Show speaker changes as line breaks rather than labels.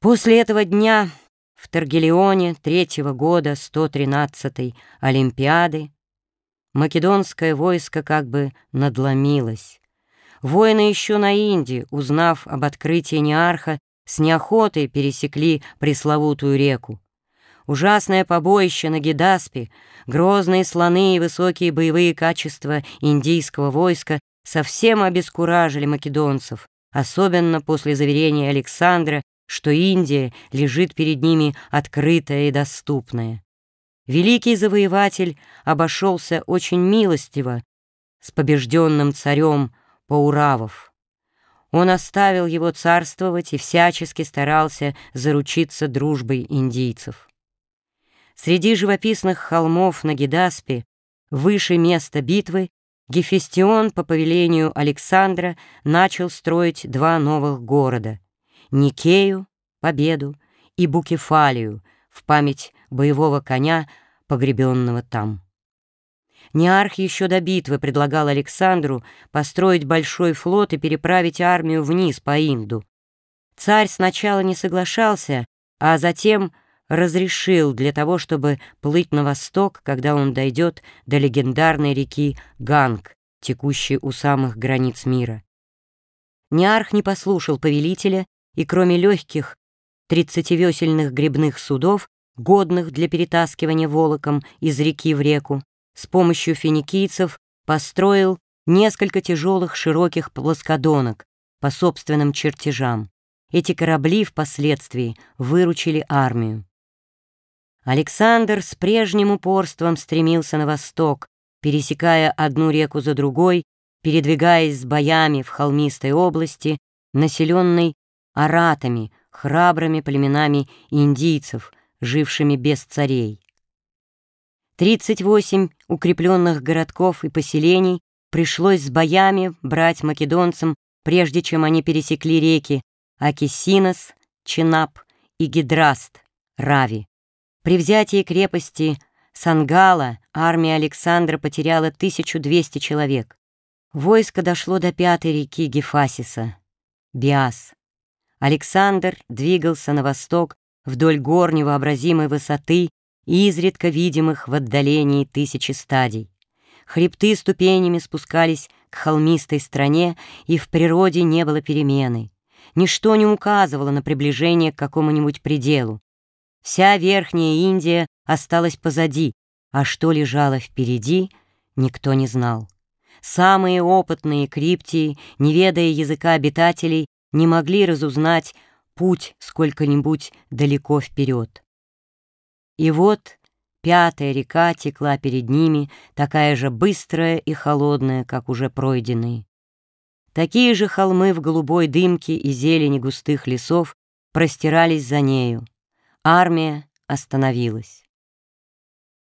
После этого дня в Таргелионе третьего года 113-й Олимпиады македонское войско как бы надломилось. Воины еще на Инде, узнав об открытии Неарха, с неохотой пересекли пресловутую реку. Ужасное побоище на Гедаспе, грозные слоны и высокие боевые качества индийского войска совсем обескуражили македонцев, особенно после заверения Александра, что Индия лежит перед ними открытая и доступная. Великий завоеватель обошелся очень милостиво с побежденным царем Пауравов. Он оставил его царствовать и всячески старался заручиться дружбой индийцев. Среди живописных холмов на Гедаспе, выше места битвы, Гефестион по повелению Александра начал строить два новых города — Никею, Победу и Букефалию в память боевого коня, погребенного там. Неарх еще до битвы предлагал Александру построить большой флот и переправить армию вниз по Инду. Царь сначала не соглашался, а затем разрешил для того, чтобы плыть на восток, когда он дойдет до легендарной реки Ганг, текущей у самых границ мира. Неарх не послушал повелителя и кроме легких тридцативесельных грибных судов, годных для перетаскивания волоком из реки в реку, с помощью финикийцев построил несколько тяжелых широких плоскодонок по собственным чертежам. Эти корабли впоследствии выручили армию. Александр с прежним упорством стремился на восток, пересекая одну реку за другой, передвигаясь с боями в холмистой области, населенной аратами, храбрыми племенами индийцев, жившими без царей. 38 укрепленных городков и поселений пришлось с боями брать македонцам, прежде чем они пересекли реки Акисинос, Чинап и Гидраст, Рави. При взятии крепости Сангала армия Александра потеряла 1200 человек. Войско дошло до пятой реки Гефасиса, Биас. Александр двигался на восток вдоль гор невообразимой высоты, изредка видимых в отдалении тысячи стадий. Хребты ступенями спускались к холмистой стране, и в природе не было перемены. Ничто не указывало на приближение к какому-нибудь пределу. Вся Верхняя Индия осталась позади, а что лежало впереди, никто не знал. Самые опытные криптии, не ведая языка обитателей, не могли разузнать путь сколько-нибудь далеко вперед. И вот пятая река текла перед ними, такая же быстрая и холодная, как уже пройденные. Такие же холмы в голубой дымке и зелени густых лесов простирались за нею. Армия остановилась.